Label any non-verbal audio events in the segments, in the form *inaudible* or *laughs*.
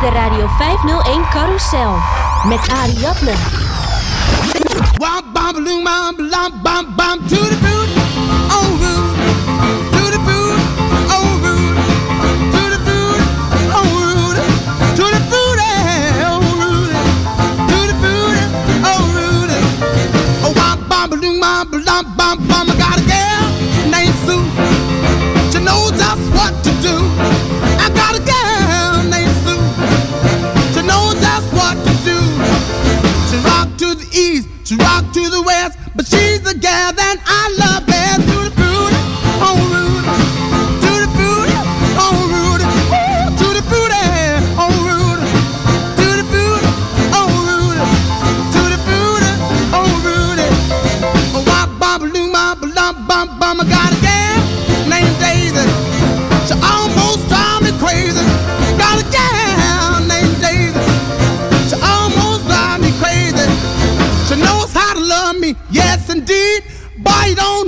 de Radio 501 Carousel met Ariadne. bam bam to the west.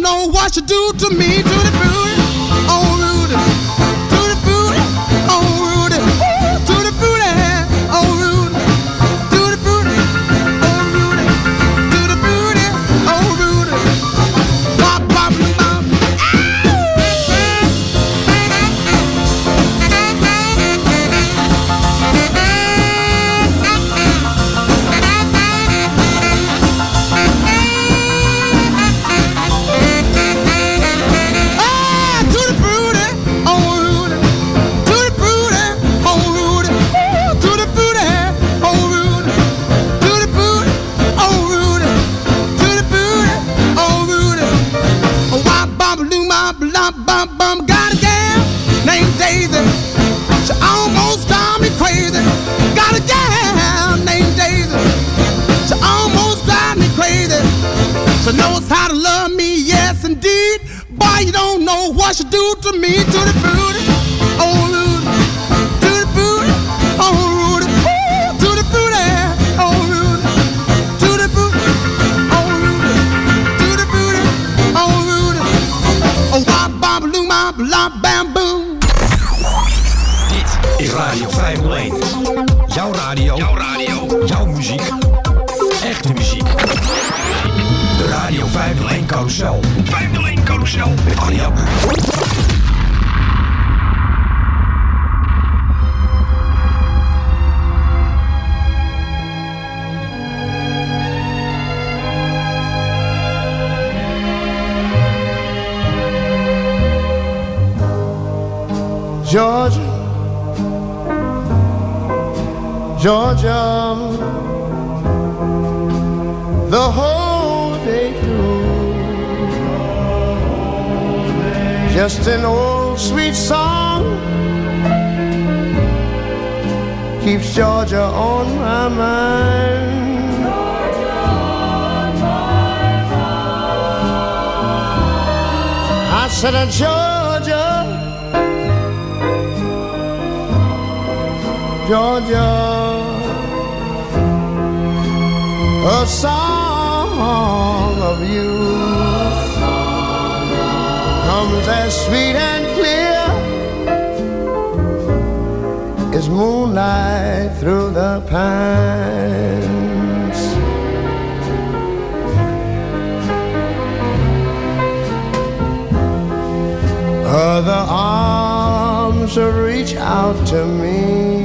know what you do to me, to the booty. To me. song of you comes as sweet and clear as moonlight through the pines. Other arms reach out to me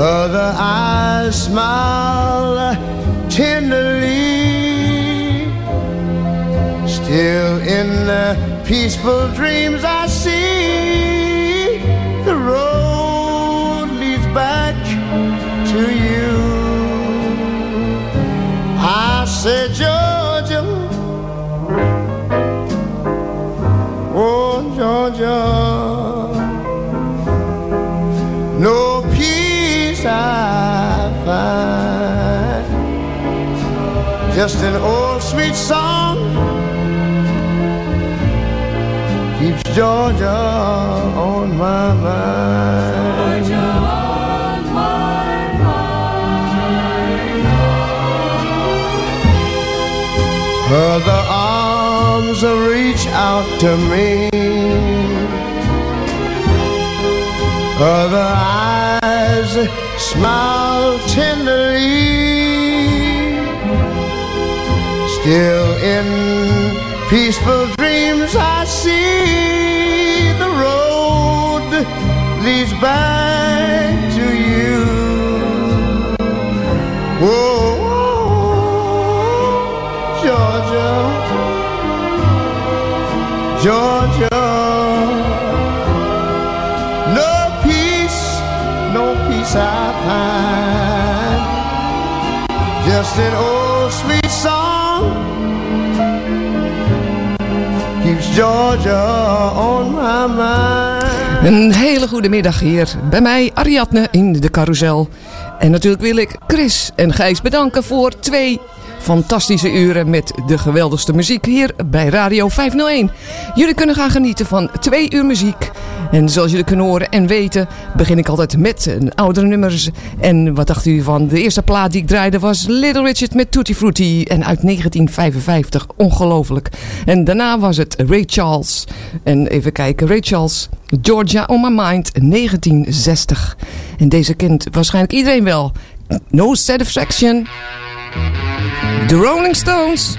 other eyes smile tenderly. Still in the peaceful dreams I see the road leads back to you. I said, Georgia, oh Georgia. I find just an old sweet song keeps Georgia on my mind. Georgia on my mind. Her arms reach out to me other eyes smile tenderly. Still in peaceful dreams I see the road leads back to you. Whoa, Georgia, Georgia. An old sweet song keeps Georgia on my mind. Een hele goede middag hier bij mij, Ariadne, in de carousel. En natuurlijk wil ik Chris en Gijs bedanken voor twee fantastische uren met de geweldigste muziek hier bij Radio 501. Jullie kunnen gaan genieten van twee uur muziek. En zoals jullie kunnen horen en weten, begin ik altijd met een oudere nummers. En wat dacht u van de eerste plaat die ik draaide was Little Richard met Tutti Frutti. En uit 1955, ongelooflijk. En daarna was het Ray Charles. En even kijken, Ray Charles, Georgia on my mind, 1960. En deze kent waarschijnlijk iedereen wel. No Satisfaction. The Rolling Stones.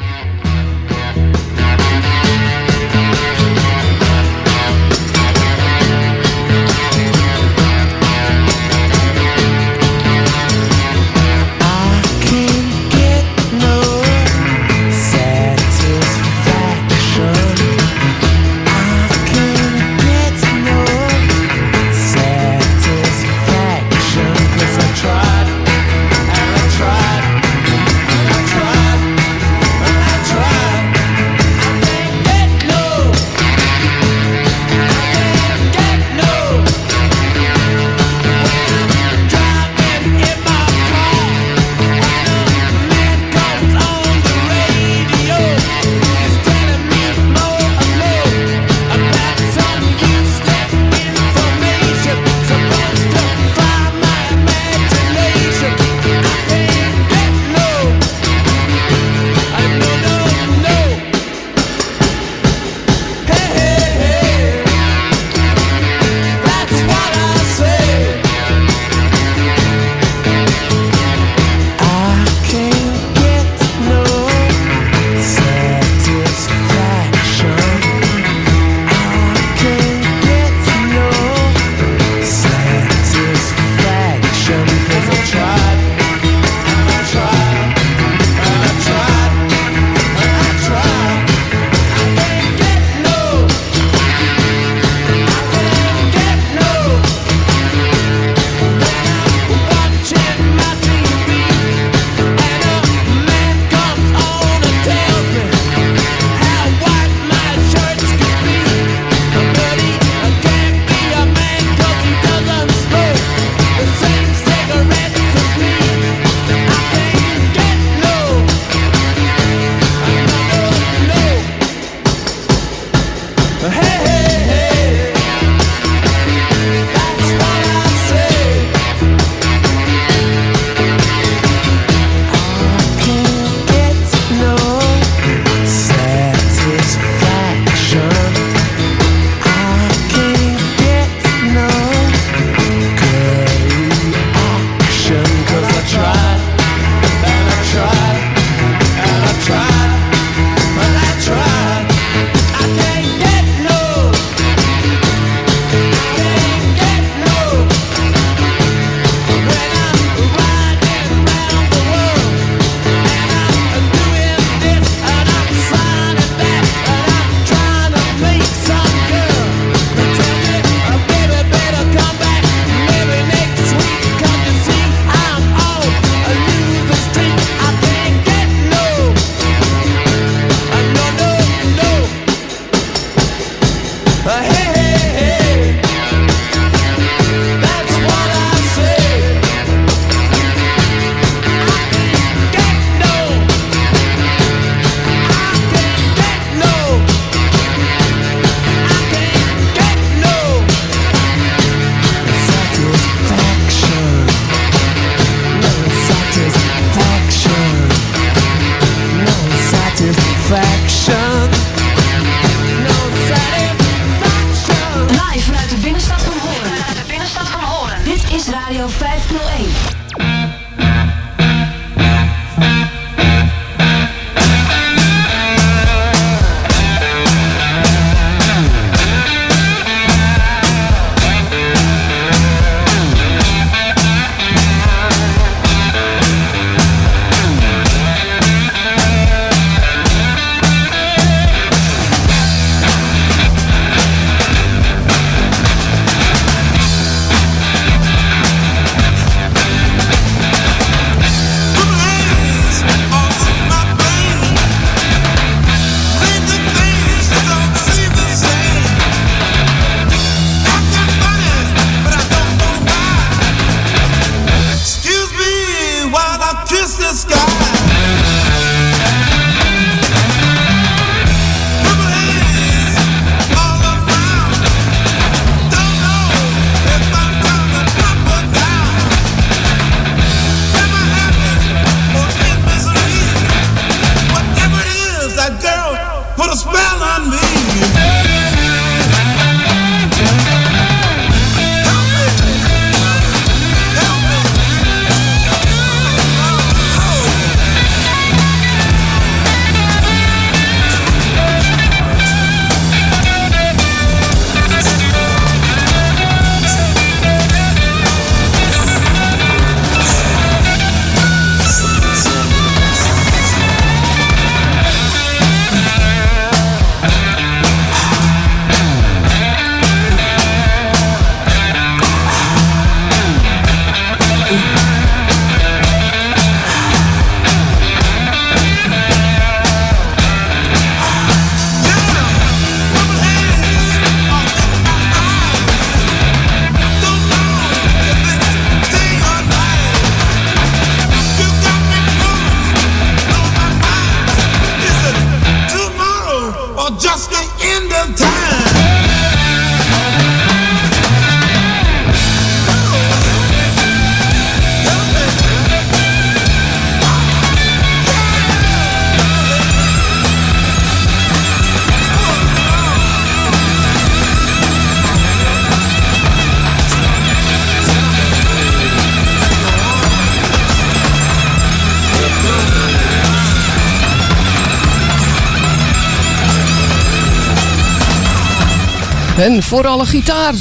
En voor alle gitaar.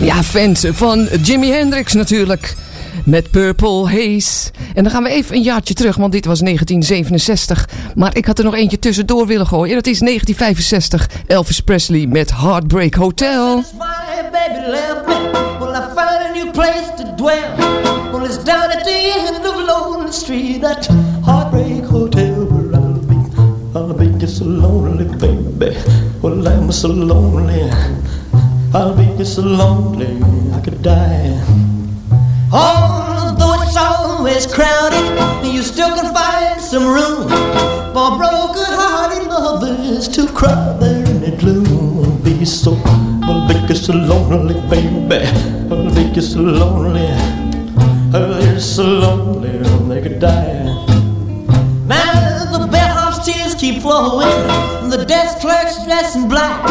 Ja, fans van Jimi Hendrix natuurlijk. Met Purple Haze. En dan gaan we even een jaartje terug, want dit was 1967. Maar ik had er nog eentje tussendoor willen gooien. Dat is 1965. Elvis Presley met Heartbreak Hotel. Well, Well, I'm so lonely. I'll be just so lonely, I could die. Although it's always crowded, you still can find some room for broken-hearted lovers to cry there in the gloom. Be so, well, be so lonely, baby. I'll be so lonely. Oh, they're so lonely, they could die. Now the bellhop's tears keep flowing, the desk clerk's dressed in black.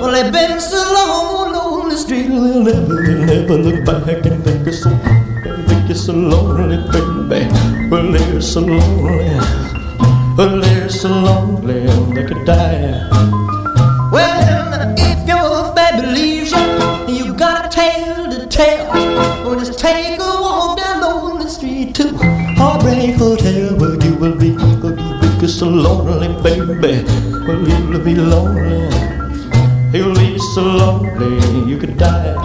Well, they've been so long on the street, they'll never, they'll never look back and think it's so, think it's so lonely, baby. Well, they're so lonely, well, they're so lonely, they could die. So lonely, baby. Well, you'll be lonely, you'll be so lonely, you could die.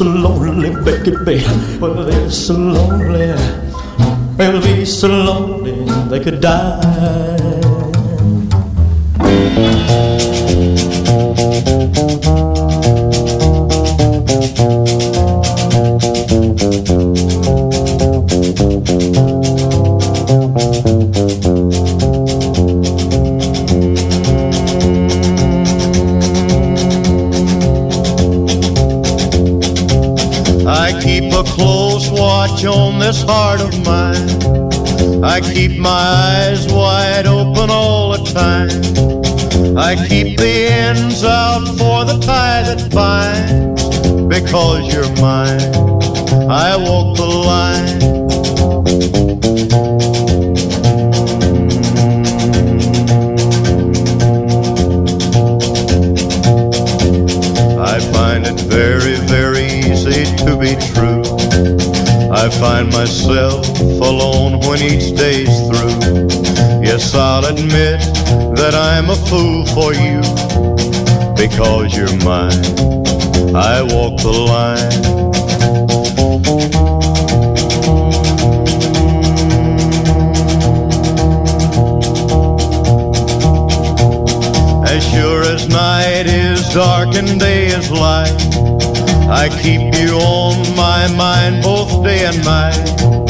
So lonely, baby. Well, they're so lonely. They'll be so lonely they could die. Keep the ends out for the tie that binds. Because you're mine, I walk the line. Mm. I find it very, very easy to be true. I find myself alone when each day's through. Yes, I'll admit that I'm a fool for you because you're mine. I walk the line. As sure as night is dark and day is light, I keep you on my mind both day and night.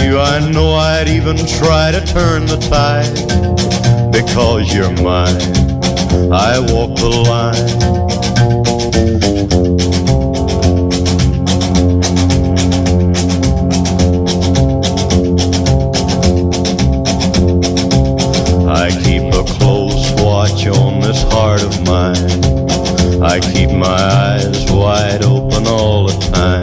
You, I know I'd even try to turn the tide. Because you're mine, I walk the line. I keep a close watch on this heart of mine. I keep my eyes wide open all the time.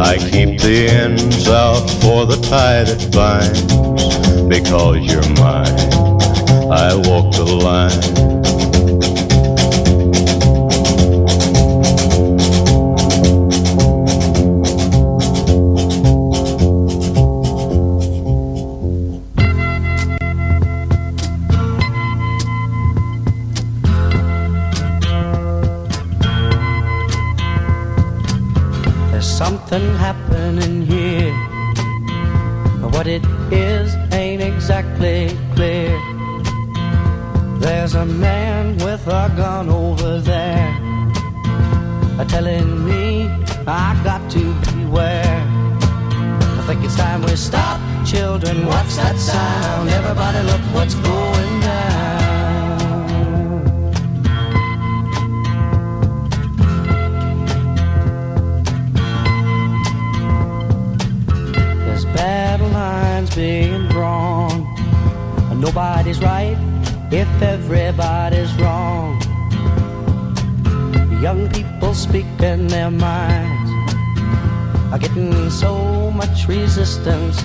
I keep the ends out for the tie that binds. Because you're mine, I walk the line. A gun over there. Telling me I got to beware. I think it's time we stop, children. What's that sound? Everybody, look what's going down. There's battle lines being drawn. And nobody's right if everybody's wrong. Young people speaking their minds are getting so much resistance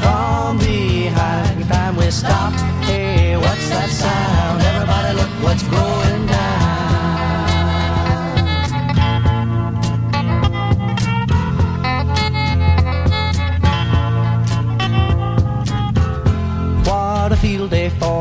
from behind. Time we stop. Hey, what's that sound? Everybody, look what's going down.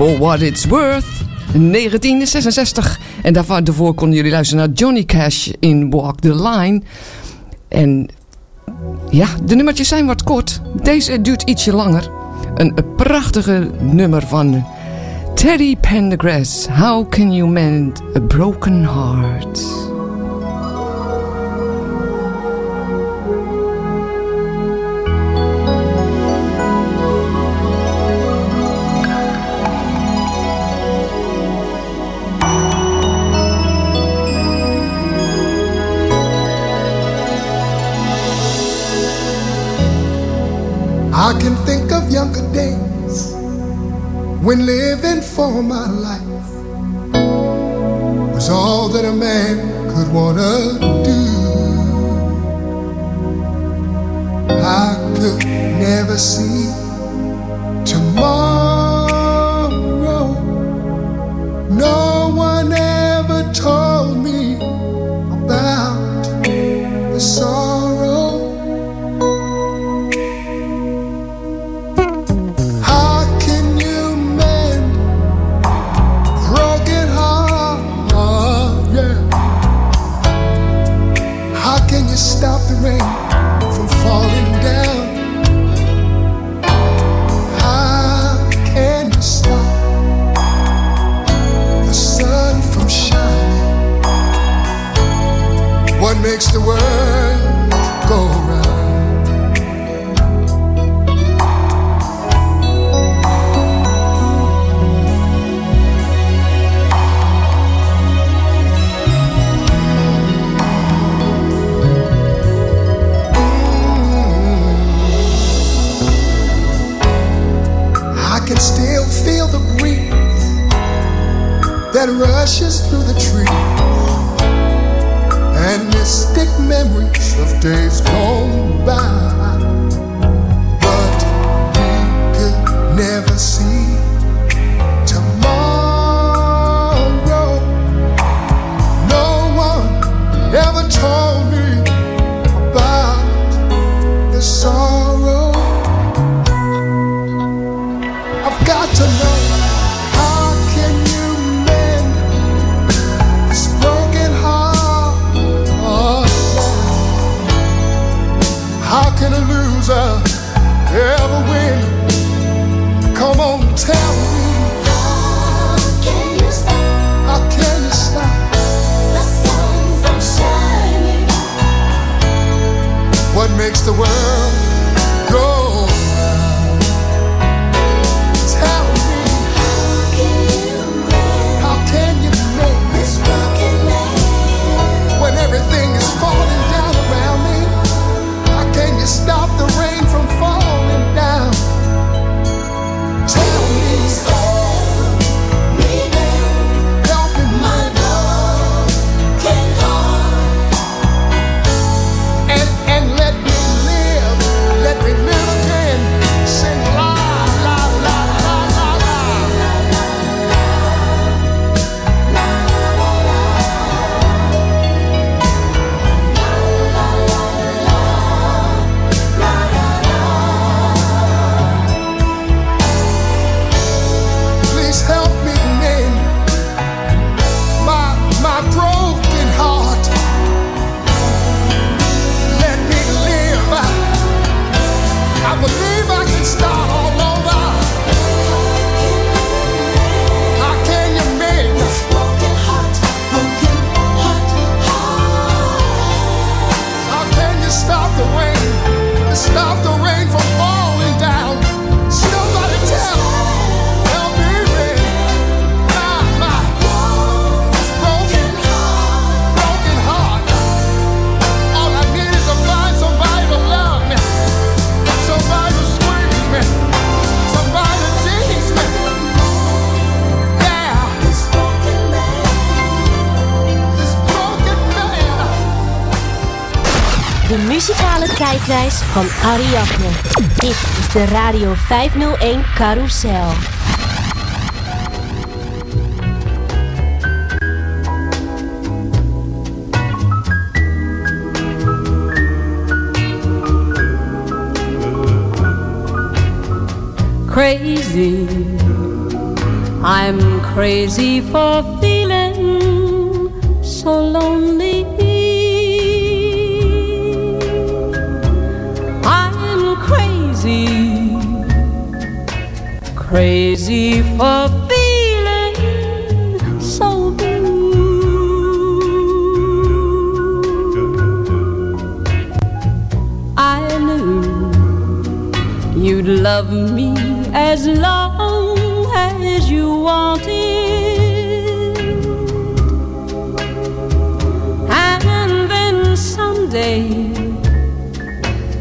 For What It's Worth. 1966. En daarvoor konden jullie luisteren naar Johnny Cash in Walk the Line. En ja, de nummertjes zijn wat kort. Deze duurt ietsje langer. Een prachtige nummer van Teddy Pendergrass. How can you mend a broken heart? I can think of younger days when living for my life was all that a man could wanna do. I could never see tomorrow. No one ever told me about the sorrow. makes the world. Ariadne. Dit is de Radio 501 Carousel. Crazy, I'm crazy for feeling so lonely. crazy for feeling so blue. I knew you'd love me as long as you wanted, and then someday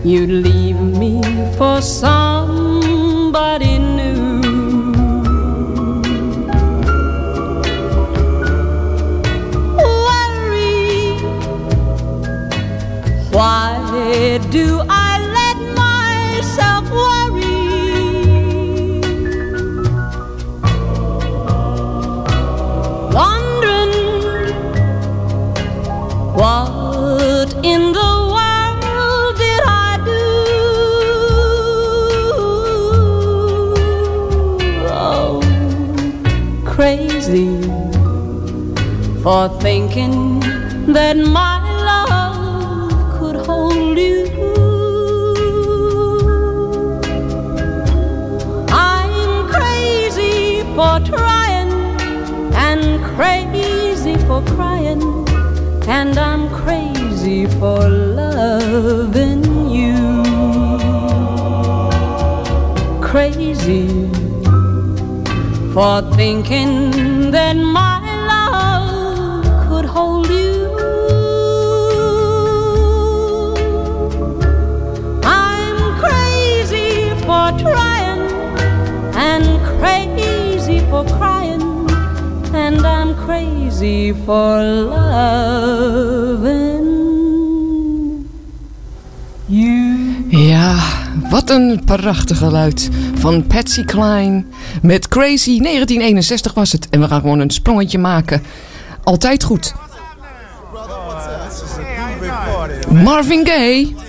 you'd leave me for some. Why do I let myself worry? Wondering what in the world did I do? Oh, crazy for thinking that my and I'm crazy for loving you. Crazy for thinking that my love could hold you. I'm crazy for trying and crazy for crying, and I'm crazy for loving you. Ja, wat een prachtig geluid van Patsy Cline met Crazy. 1961 was het. En we gaan gewoon een sprongetje maken. Altijd goed. Marvin Gaye.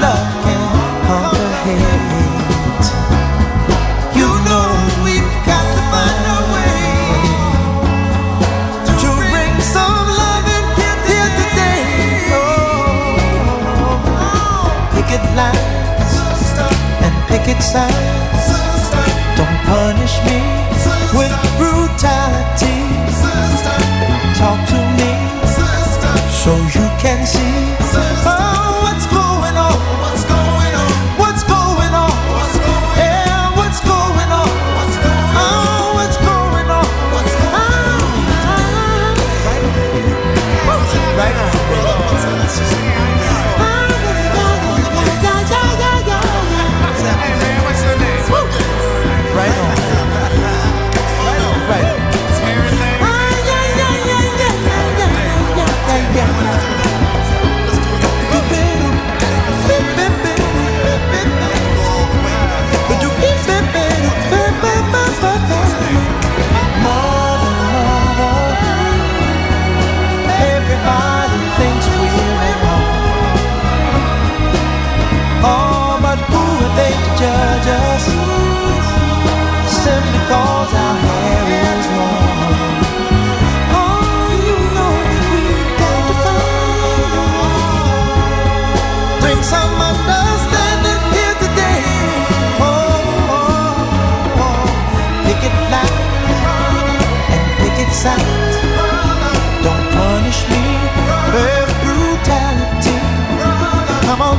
love can conquer hate. You know we've got to find a way to bring some loving here, here today. Oh, picket lines and picket signs. Don't punish me with brutality. Talk to me so you can see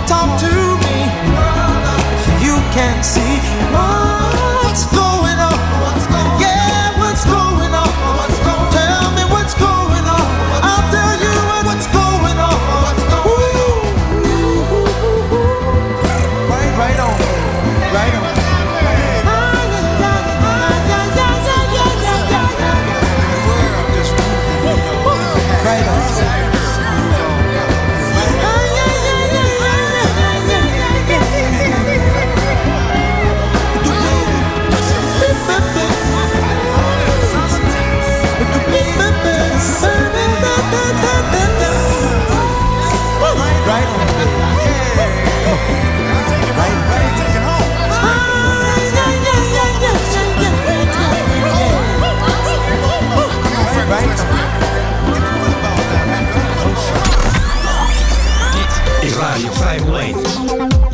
talk to me. You can see what's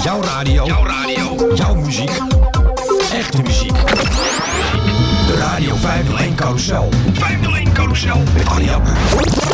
Jouw radio. Jouw radio. Jouw muziek. Echte muziek. De Radio 501 Carousel. 501 Carousel. Met Ariadne.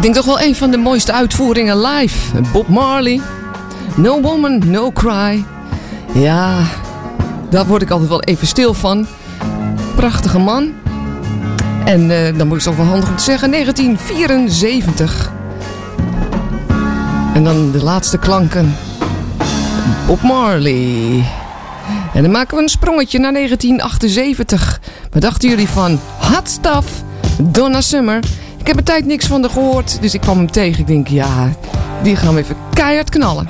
Ik denk toch wel een van de mooiste uitvoeringen live. Bob Marley. No Woman, No Cry. Ja, daar word ik altijd wel even stil van. Prachtige man. En eh, dan moet ik toch wel handig om zeggen, 1974. En dan de laatste klanken. Bob Marley. En dan maken we een sprongetje naar 1978. Wat dachten jullie van Hot Stuff, Donna Summer? Ik heb een tijd niks van haar gehoord, dus ik kwam hem tegen. Ik denk, ja, die gaan we even keihard knallen.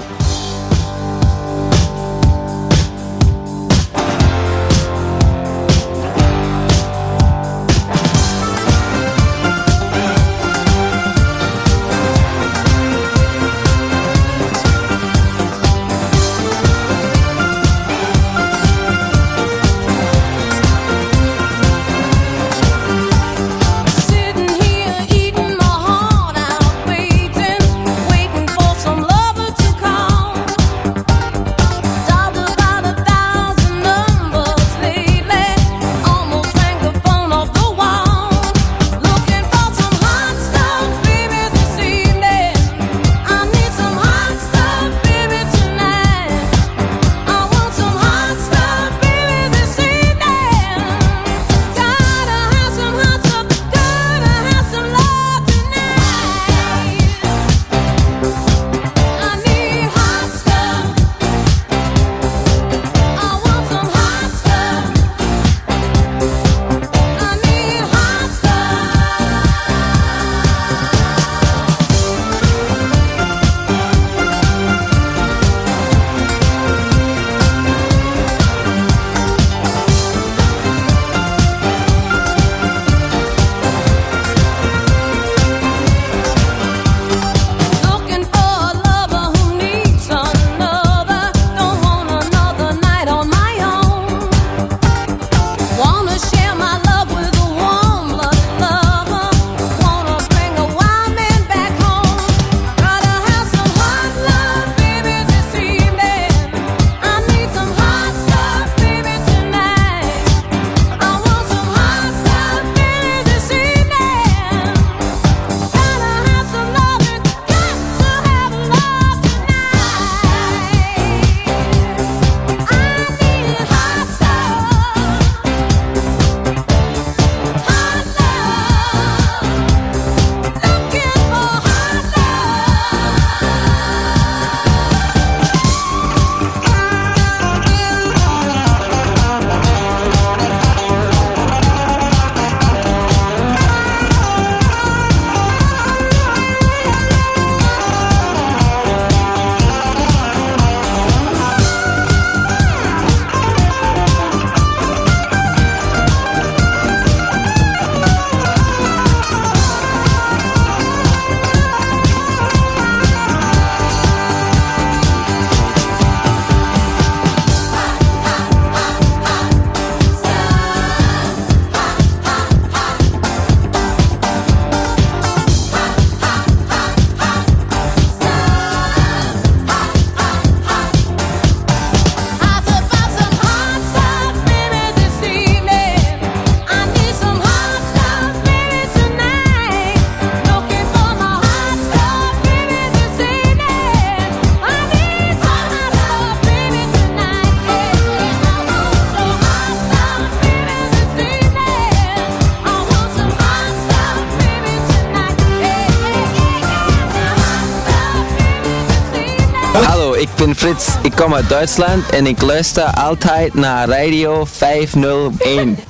Ik kom uit Duitsland en ik luister altijd naar Radio 501.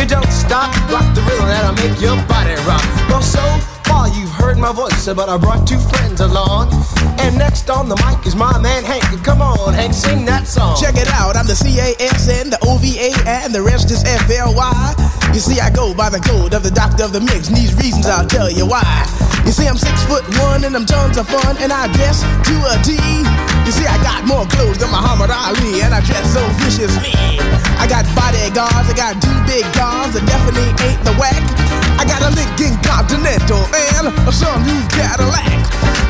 You don't stop, rock the rhythm that'll make your body rock. Well, so far you've heard my voice, but I brought two friends along. And next on the mic is my man Hank. Come on, Hank, sing that song. Check it out, I'm the C-A-S-N, the O-V-A, and the rest is F-L-Y. You see, I go by the code of the doctor of the mix, and these reasons I'll tell you why. You see, I'm six foot one, and I'm tons of fun, and I dress to a T. You see, I got more clothes than Muhammad Ali, and I dress so viciously. I got bodyguards, I got two big guns that definitely ain't the whack. I got a Lincoln Continental and a new Cadillac.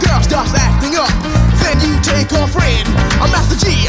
girl starts acting up, then you take her friend. I'm Master Gee,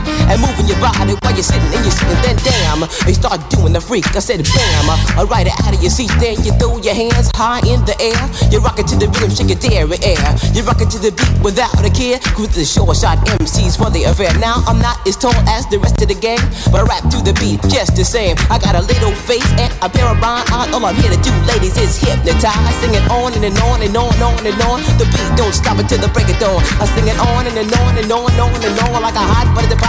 and moving your body while you're sitting and you're sitting. Then damn, you start doing the freak. I said bam, I ride it out of your seat. Then you throw your hands high in the air. You rock it to the rhythm, shake your dairy air. You rock it to the beat without a care. Cruise the short shot MCs for the affair. Now I'm not as tall as the rest of the gang, but I rap to the beat just the same. I got a little face and a pair of rhyme eyes. All I'm here to do, ladies, is hypnotize. Sing it on and, and on and on and on and on. The beat don't stop until the break of dawn. I sing it on and, and on and on and on and on like a hot butter.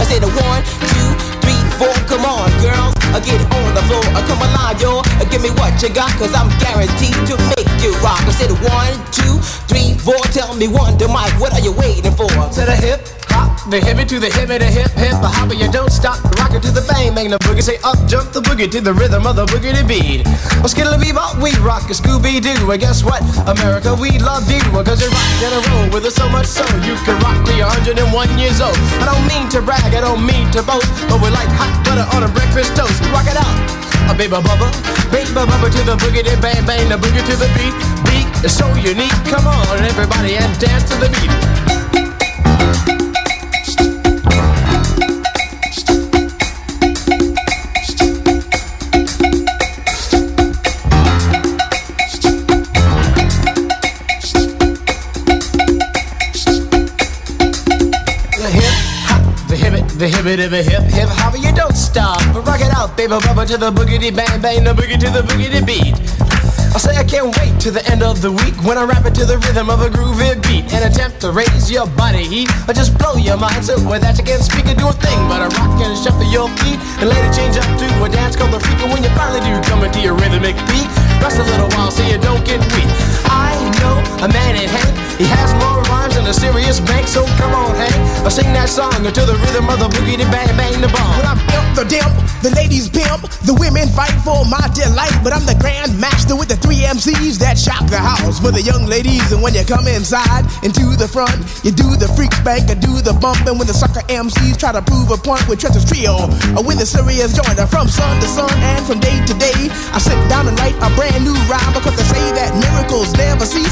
I say the one, two, three, four. Come on, girls. I get on the floor. I come alive, yo. Uh, Give me what you got, cause I'm guaranteed to make you rock. I said one, two, three, four. Tell me one, to Mike, what are you waiting for? To the hip hop, the hippie to the hippie, the hip hip, the hopper, you don't stop. Rock it to the bang, bang the boogie. Say up, jump the boogie to the rhythm of the boogie to beat. Well, skittle bebop, we rock a Scooby Doo. And guess what? America, we love you. Cause you rock in a row with us so much so you can rock till you're 101 years old. I don't mean to brag, I don't mean to boast, but we're like hot butter on a breakfast toast. Rock it out. A baby bubba, baby bubba to the boogie, then bang bang the boogie to the beat. Beat is so unique. Come on, everybody, and dance to the beat. The it of a hip hip hopper, you don't stop. But rock it out, baby bubba to the boogity bang bang, the boogie to the boogity beat. I say I can't wait to the end of the week when I rap it to the rhythm of a groovy beat and attempt to raise your body heat or just blow your mind so with that you can't speak or do a thing but I rock and shuffle your feet and later change up to a dance called the freak and when you finally do come into your rhythmic beat rest a little while so you don't get weak. Know a man in Hank, he has more rhymes than a serious bank, so come on Hank, I sing that song until the rhythm of the boogie to bang bang the bomb. When I'm imp the dimp, the ladies pimp, the women fight for my delight. But I'm the grand master with the three MCs that shock the house for the young ladies. And when you come inside into the front, you do the freak spank or do the bump. And when the sucker MCs try to prove a point with Trent's trio, or when the serious joiner from sun to sun and from day to day, I sit down and write a brand new rhyme because they say that miracles never cease.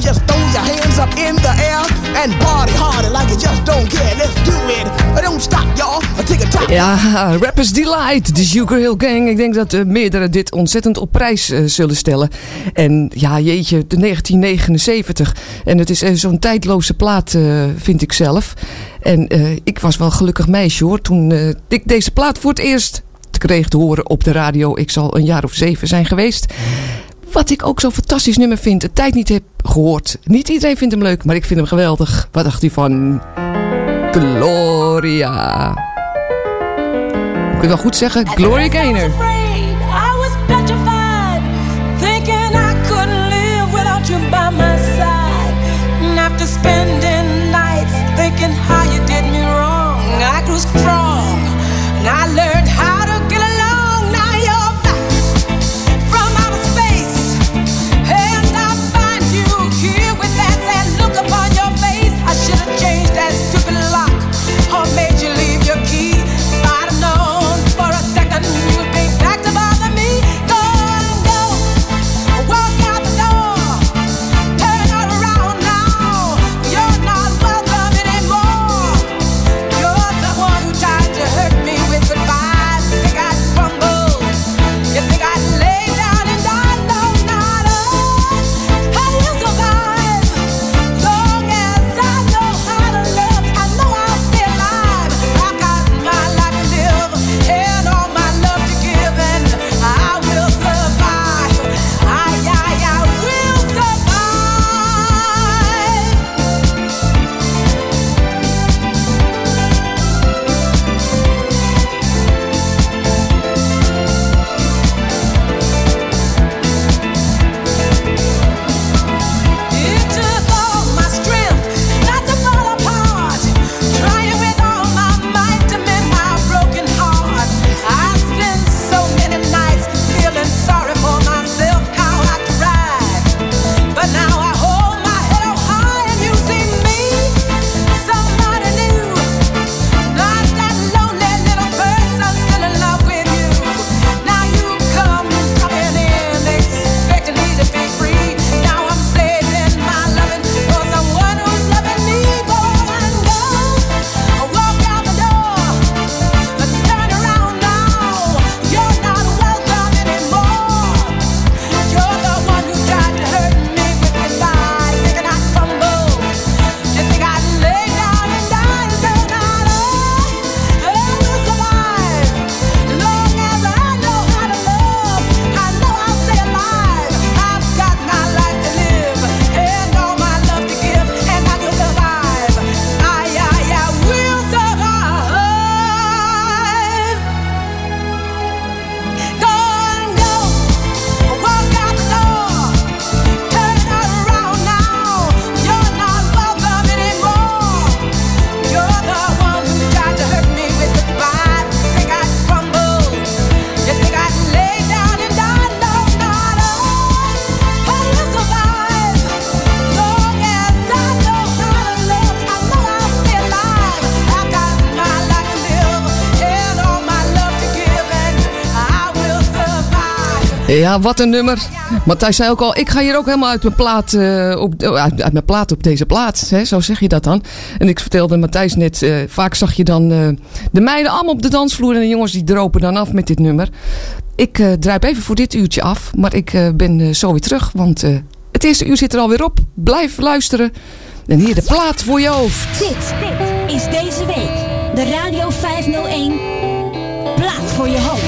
Just throw your hands up in the air and like just don't care. Let's do it. Don't stop. Ja, Rappers Delight, de Sugar Hill Gang. Ik denk dat uh, meerdere dit ontzettend op prijs uh, zullen stellen. En ja, jeetje, de 1979. En het is uh, zo'n tijdloze plaat, vind ik zelf. En ik was wel gelukkig meisje hoor. Toen ik deze plaat voor het eerst kreeg te horen op de radio. Ik zal een jaar of zeven zijn geweest. Wat ik ook zo'n fantastisch nummer vind. De tijd niet heb gehoord. Niet iedereen vindt hem leuk, maar ik vind hem geweldig. Wat dacht u van Gloria? Ik wil wel goed zeggen, Gloria Gaynor. I was petrified, thinking I couldn't live without you by my side. And after spending nights thinking how Ja, wat een nummer. Matthijs zei ook al, ik ga hier ook helemaal uit mijn plaat, eh, op, oh, uit, mijn plaat op deze plaat. Hè? Zo zeg je dat dan. En ik vertelde Matthijs net, eh, vaak zag je dan eh, de meiden allemaal op de dansvloer. En de jongens die dropen dan af met dit nummer. Ik druip even voor dit uurtje af. Maar ik ben zo weer terug. Want het eerste uur zit er alweer op. Blijf luisteren. En hier de plaat voor je hoofd. Dit is deze week de Radio 501 Plaat voor je hoofd.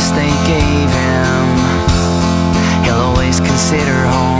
Memories they gave him, he'll always consider home.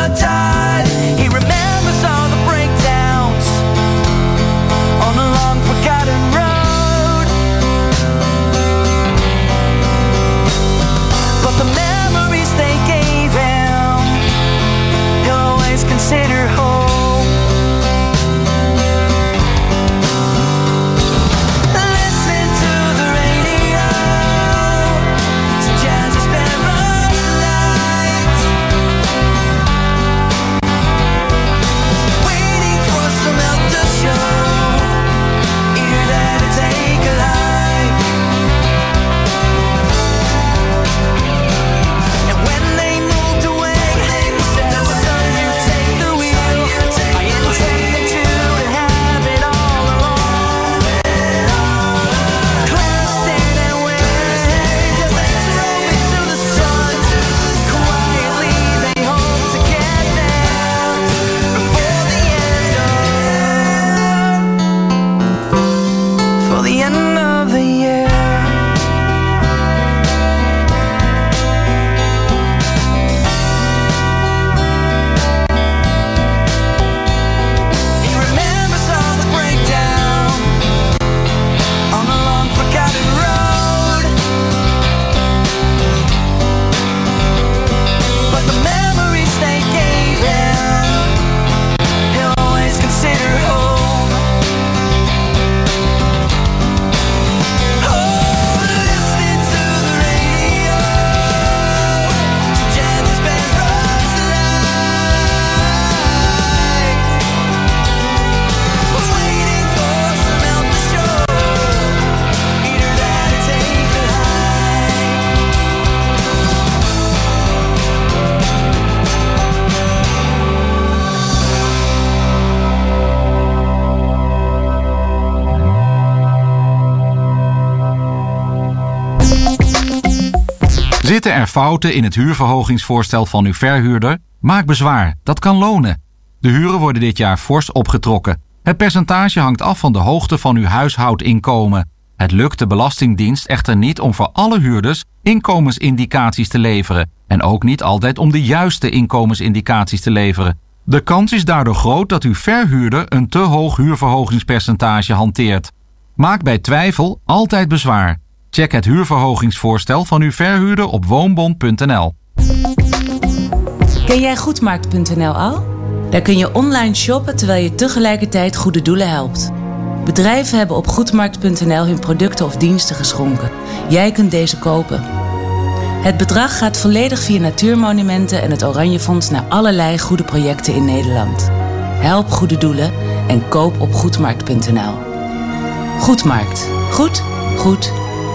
fouten in het huurverhogingsvoorstel van uw verhuurder? Maak bezwaar, dat kan lonen. De huren worden dit jaar fors opgetrokken. Het percentage hangt af van de hoogte van uw huishoudinkomen. Het lukt de Belastingdienst echter niet om voor alle huurders inkomensindicaties te leveren en ook niet altijd om de juiste inkomensindicaties te leveren. De kans is daardoor groot dat uw verhuurder een te hoog huurverhogingspercentage hanteert. Maak bij twijfel altijd bezwaar. Check het huurverhogingsvoorstel van uw verhuurder op woonbond.nl. Ken jij Goedmarkt.nl al? Daar kun je online shoppen terwijl je tegelijkertijd goede doelen helpt. Bedrijven hebben op Goedmarkt.nl hun producten of diensten geschonken. Jij kunt deze kopen. Het bedrag gaat volledig via Natuurmonumenten en het Oranje Fonds naar allerlei goede projecten in Nederland. Help goede doelen en koop op Goedmarkt.nl. Goedmarkt. Goed, goed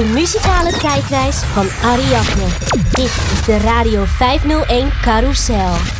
De muzikale tijdreis van Ariadne. Dit is de Radio 501 Carousel.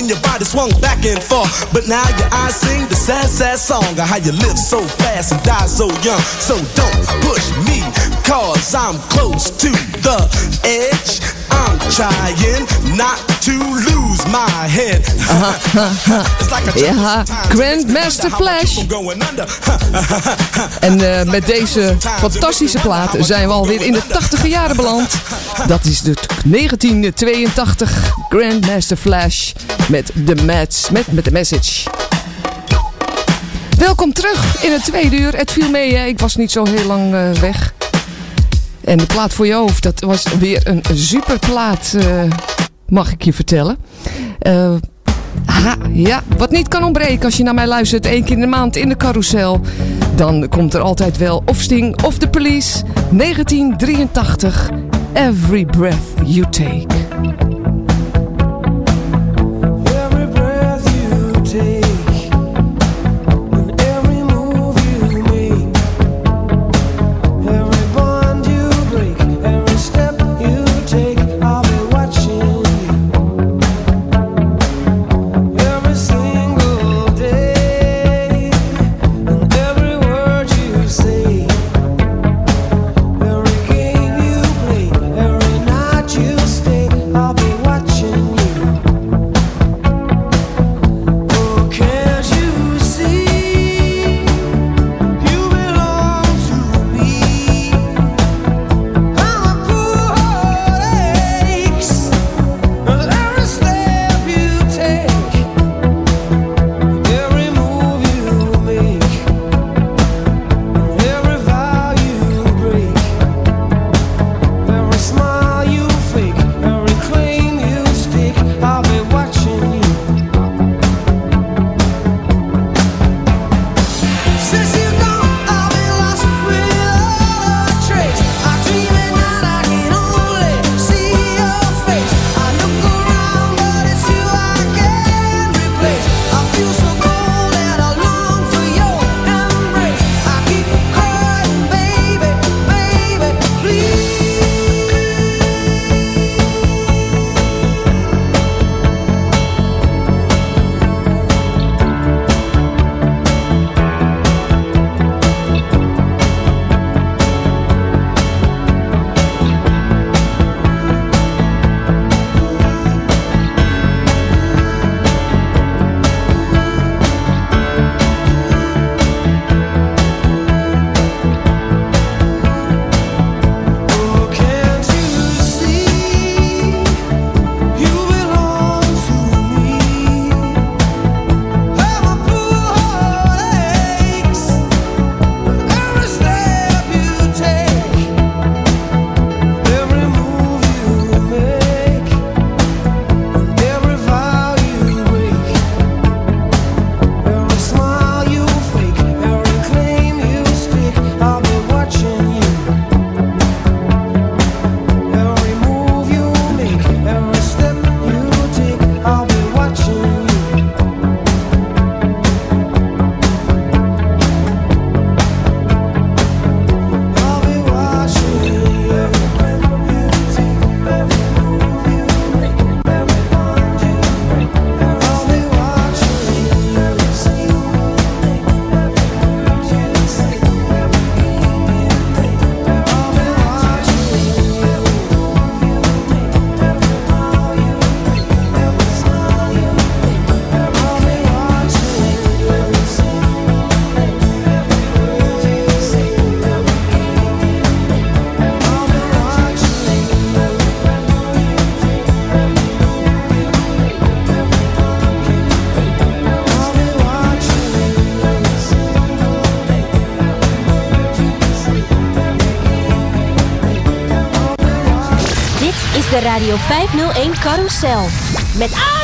and your body swung back and forth. But now your eyes sing the sad, sad song of how you live so fast and die so young. So don't push me, cause I'm close to the edge. I'm trying not to lose my head. *laughs* It's like a Ja, Grandmaster Flash. *laughs* En eh, met deze fantastische plaat zijn we alweer in de 80 jaren beland. Dat is de 1982 Grandmaster Flash met The Mats, met, met The Message. Welkom terug in het tweede uur. Het viel mee, hè? ik was niet zo heel lang eh, weg. En de plaat voor je hoofd, dat was weer een super plaat, eh, mag ik je vertellen. Ha, ja, wat niet kan ontbreken als je naar mij luistert één keer in de maand in de carousel. Dan komt er altijd wel of Sting of The Police. 1983, Every Breath You Take. De Radio 501 Carousel. Met!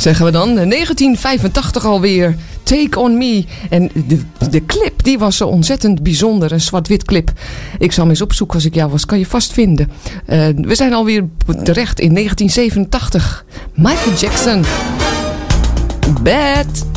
zeggen we dan. 1985 alweer. Take on me. En de, de clip, die was zo ontzettend bijzonder. Een zwart-wit clip. Ik zal hem eens opzoeken als ik jou was. Kan je vast vinden. Eh, we zijn alweer terecht in 1987. Michael Jackson. Bad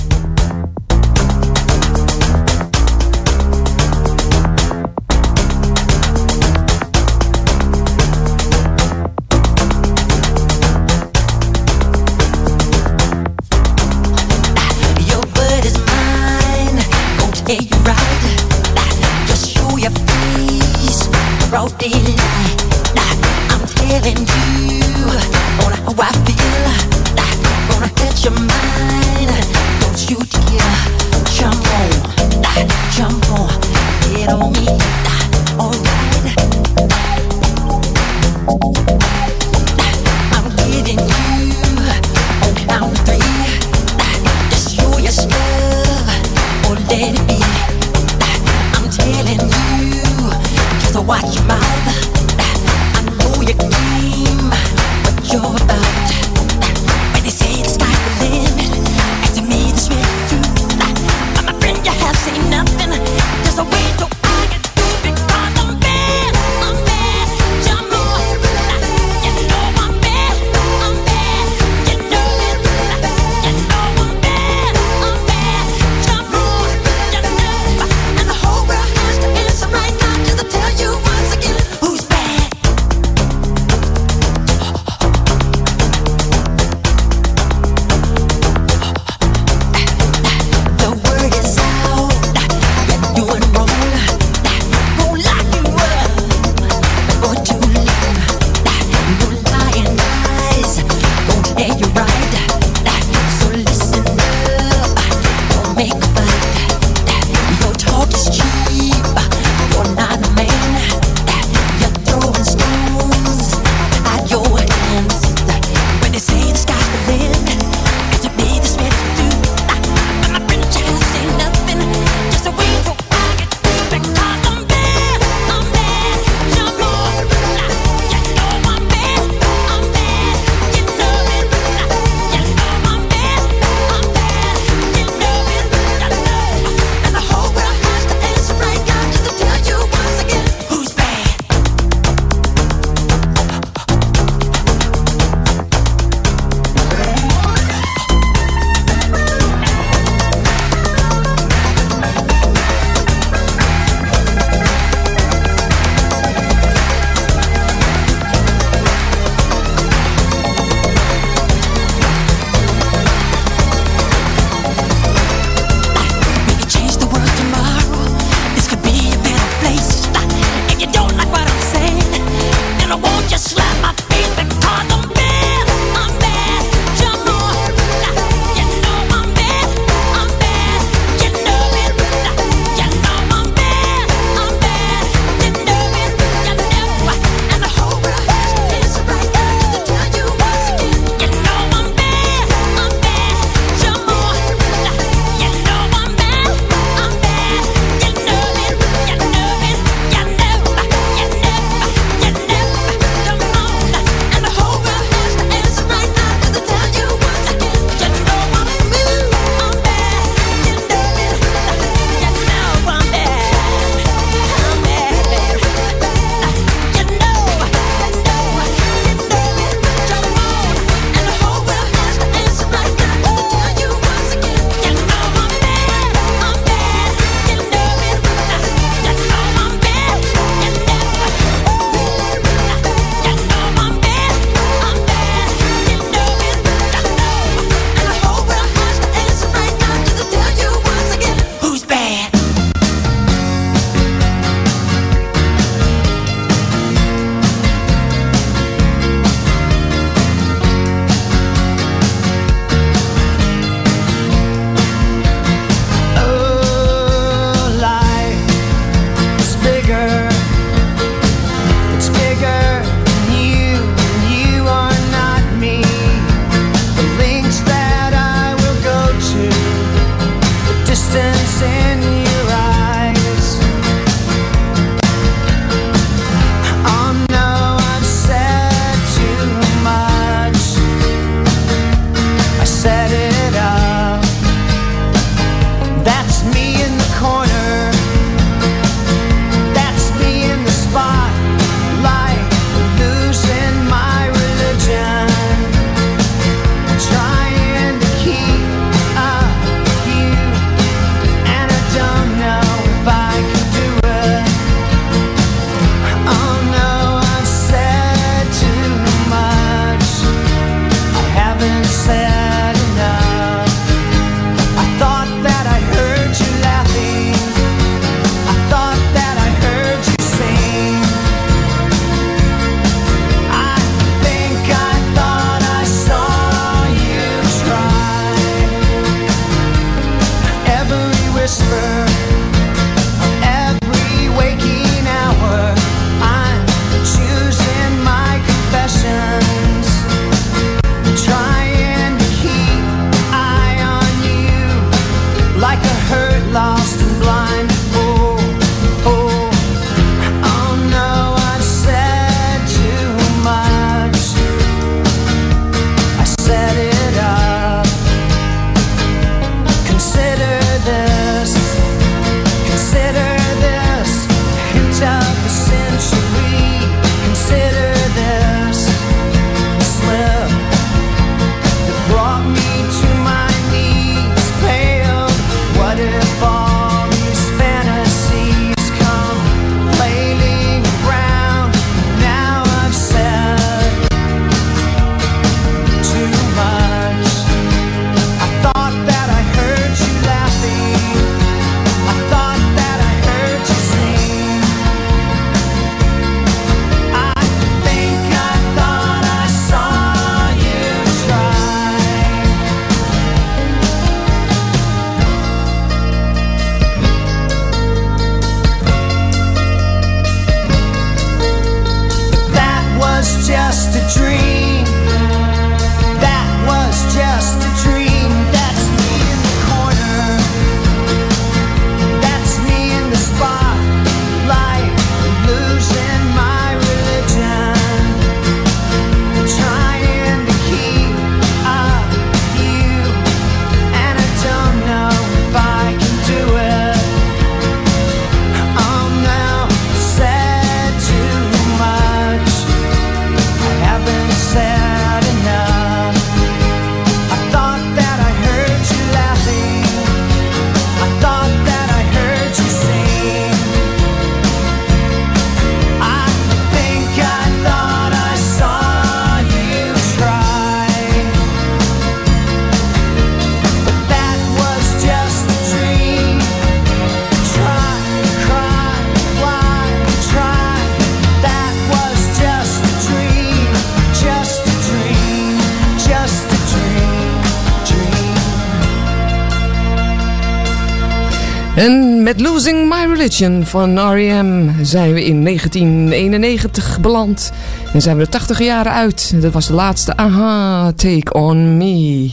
En met Losing My Religion van R.E.M. zijn we in 1991 beland. En zijn we er 80 jaar uit. Dat was de laatste Aha, Take On Me.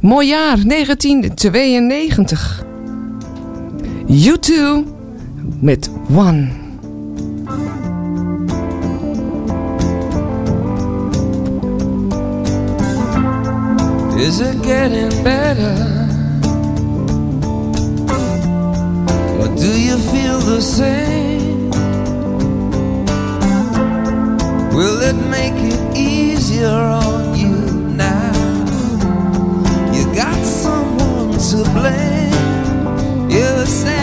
Mooi jaar, 1992. You Too met One. Is it getting better? Will it make it easier on you now? You got someone to blame. You're the same.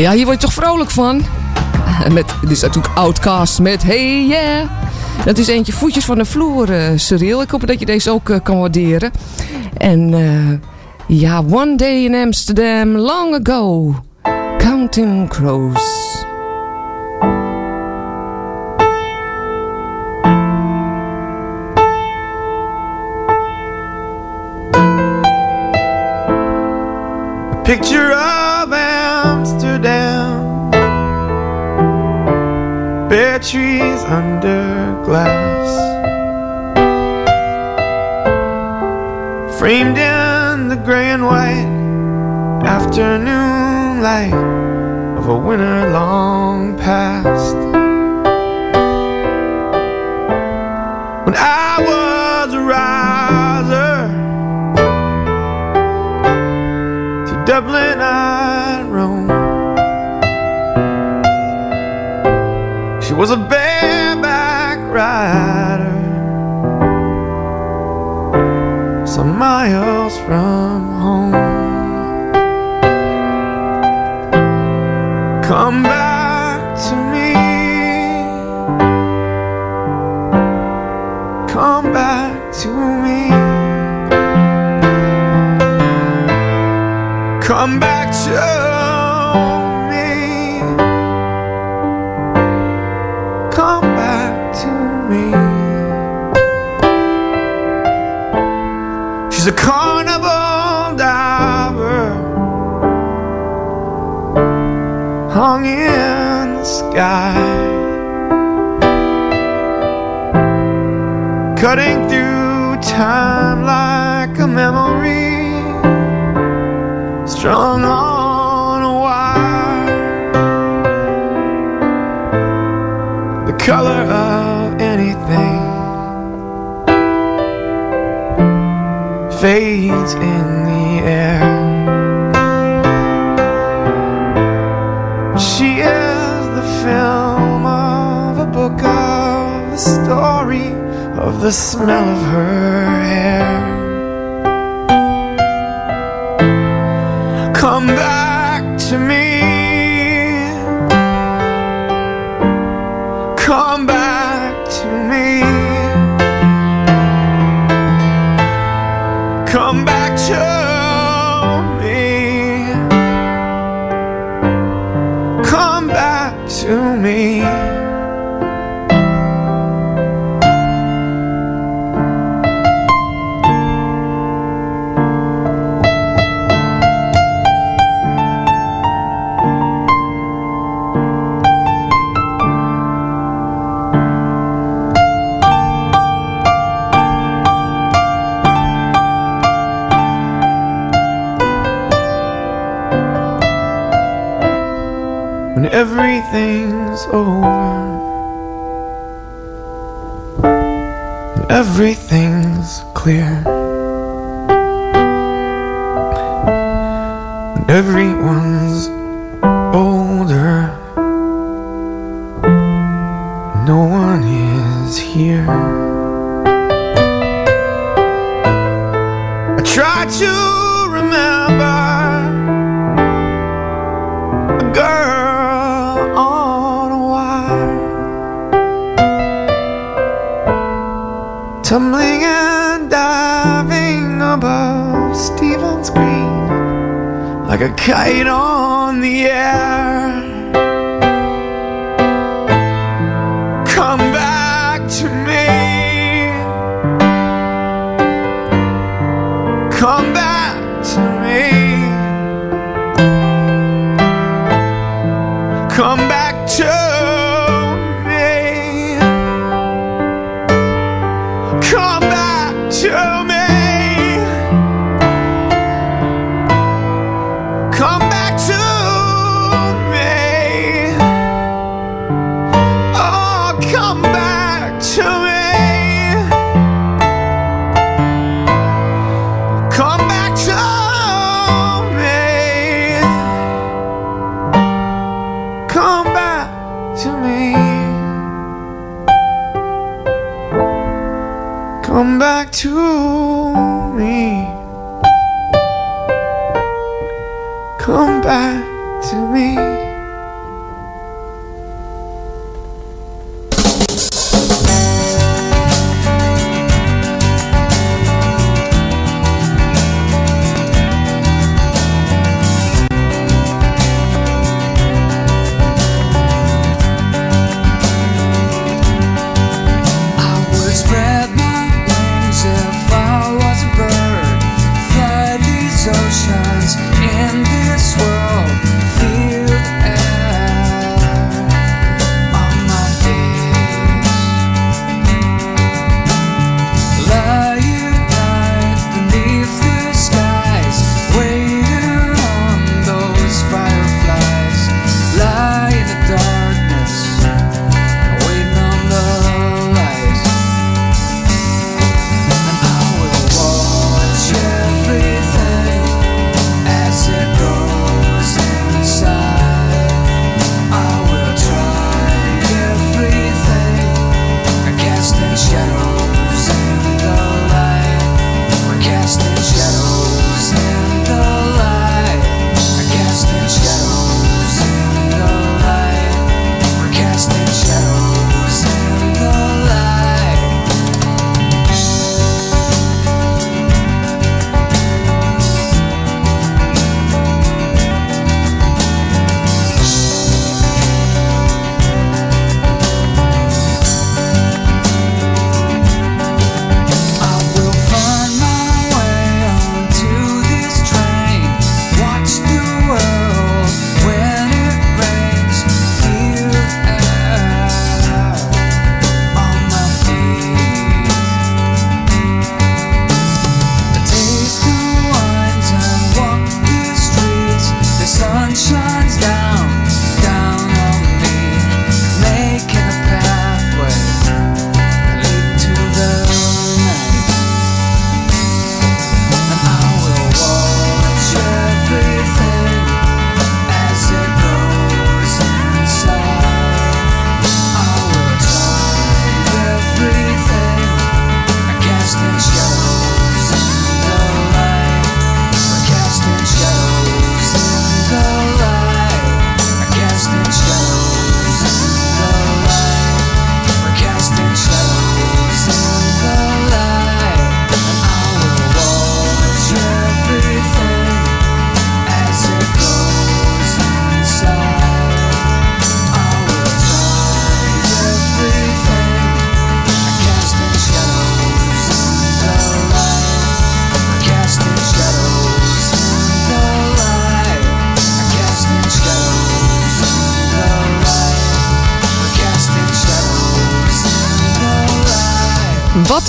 Ja, hier word je toch vrolijk van? *laughs* Met, dit is natuurlijk Outcast met Hey Yeah. Dat is eentje voetjes van de vloer, uh, Cyril. Ik hoop dat je deze ook eh, kan waarderen. En eh, ja, One Day in Amsterdam, long ago. Counting Crows. Picture of under glass. Framed in the gray and white afternoon light of a winter long past. When I was a riser to Dublin strung on a wire. The color of anything Fades in the air. She is the film of a book of the story Of the smell of her hair.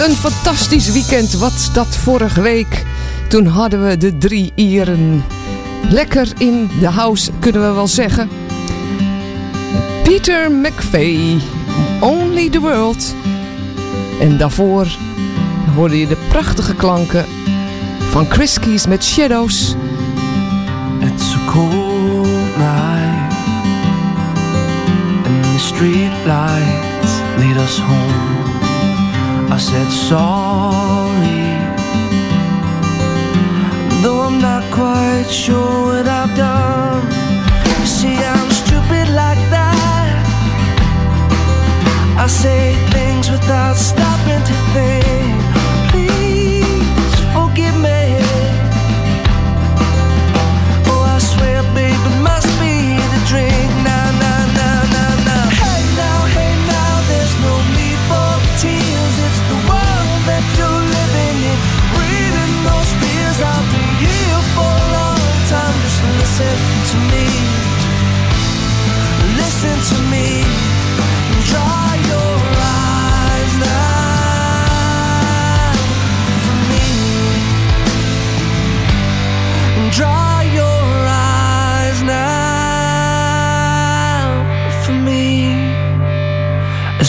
een fantastisch weekend. Wat dat vorige week. Toen hadden we de drie Ieren. Lekker in de house, kunnen we wel zeggen. Peter McVeigh, Only the World. En daarvoor hoorde je de prachtige klanken van Chris met Shadows. It's a cold night And the street lights lead us home said sorry. Though I'm not quite sure what I've done. You see, I'm stupid like that. I say things without stopping to think.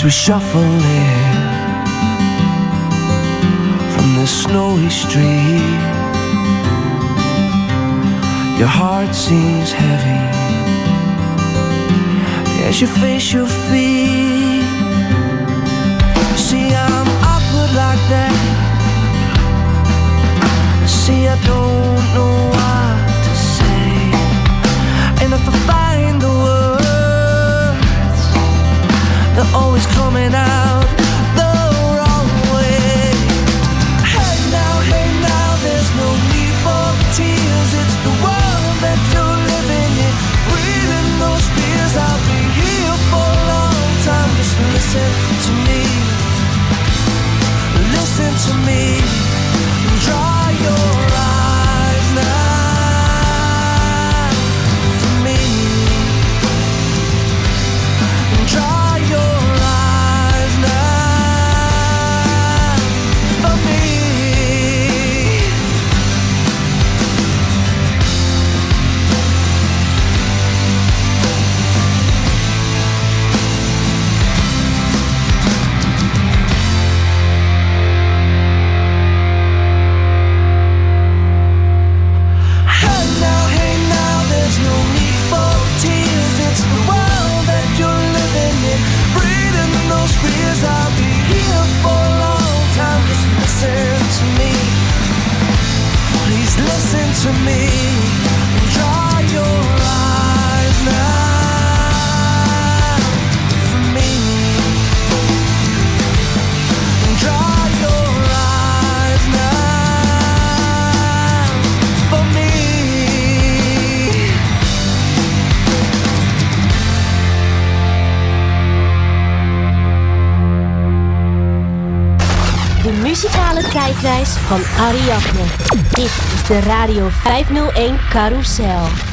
we shuffle in from the snowy street. Your heart seems heavy as you face your feet. See, I'm awkward like that. See, I don't know. always coming out the wrong way. Hey now, hey now, there's no need for tears. It's the world that you're living in. Breathing those fears, I'll be here for a long time. Just listen to me. Listen to me. van Ariadne. Dit is de Radio 501 Carousel.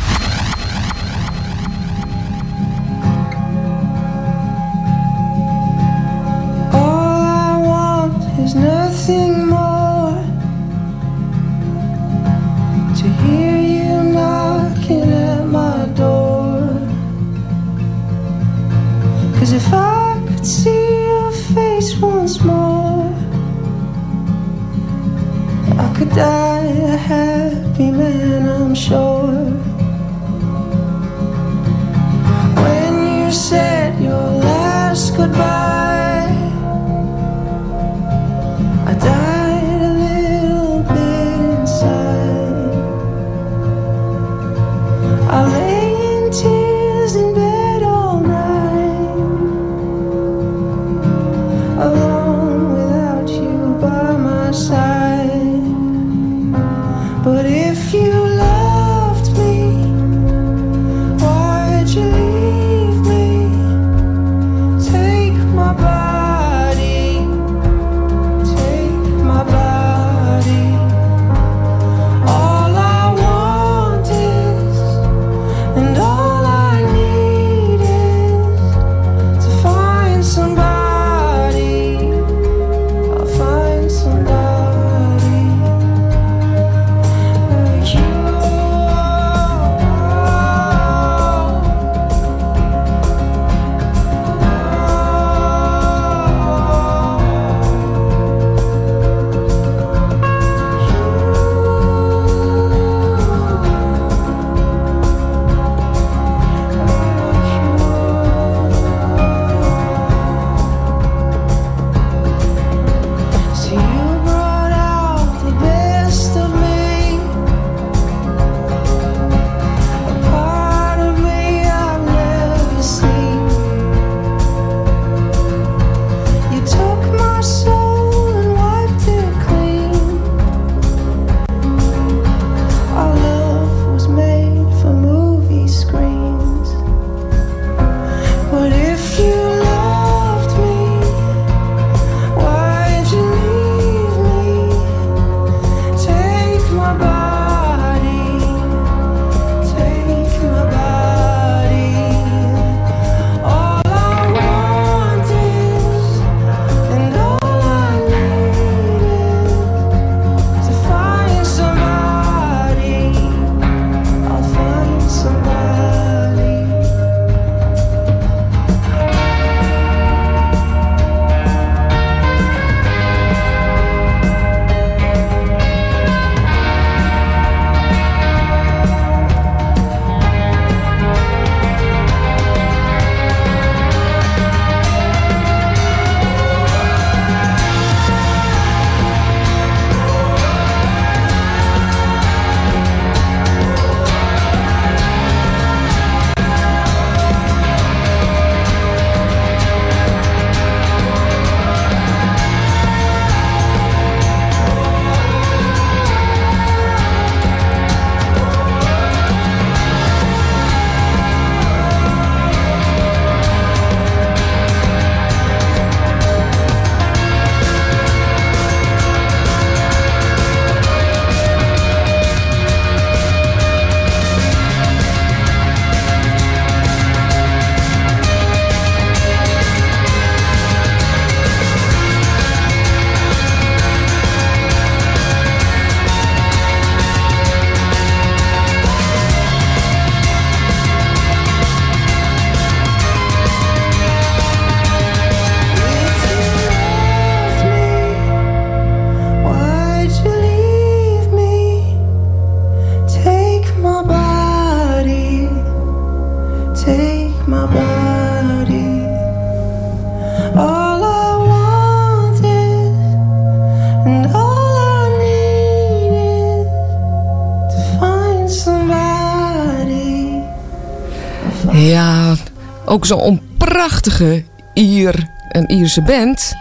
Ook zo'n prachtige Ier, een Ierse band.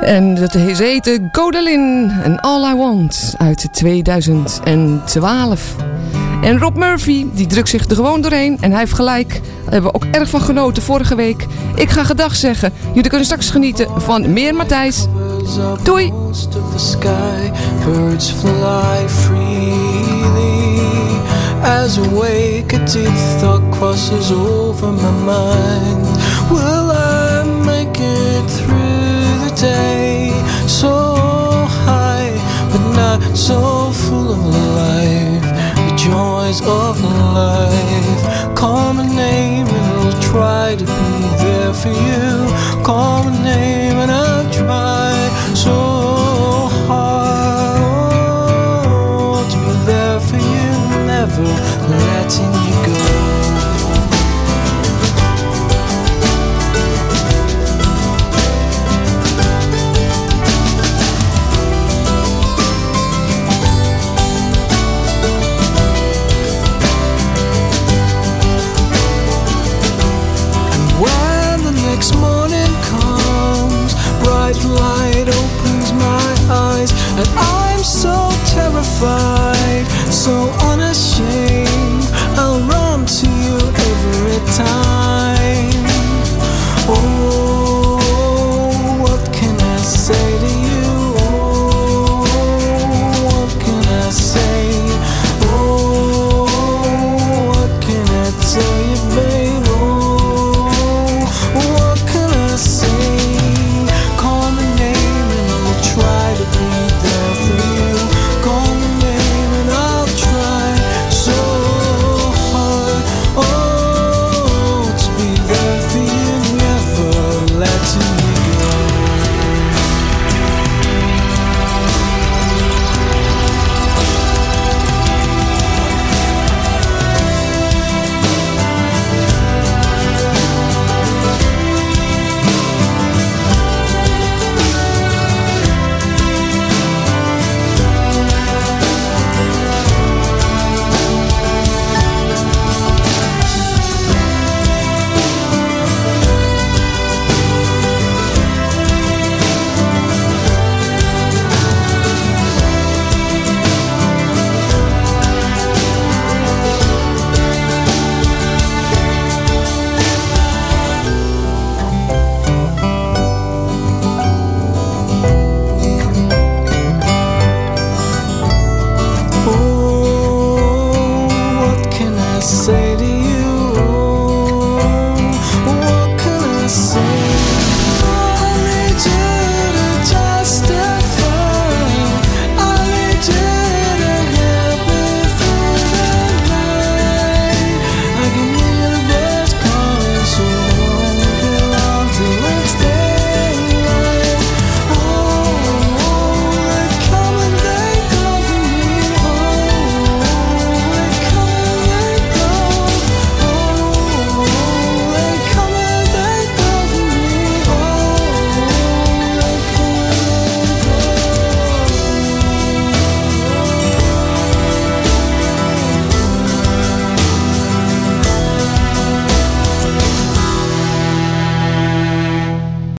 En dat heette Godalin en All I Want uit 2012. En Rob Murphy, die drukt zich er gewoon doorheen. En hij heeft gelijk. Daar hebben we ook erg van genoten vorige week. Ik ga gedag zeggen. Jullie kunnen straks genieten van meer Matthijs. Doei! As awake, a deep thought crosses over my mind. Will I make it through the day? So high, but not so full of life. The joys of life. Call my name and I'll try to be there for you. Call my name and I'll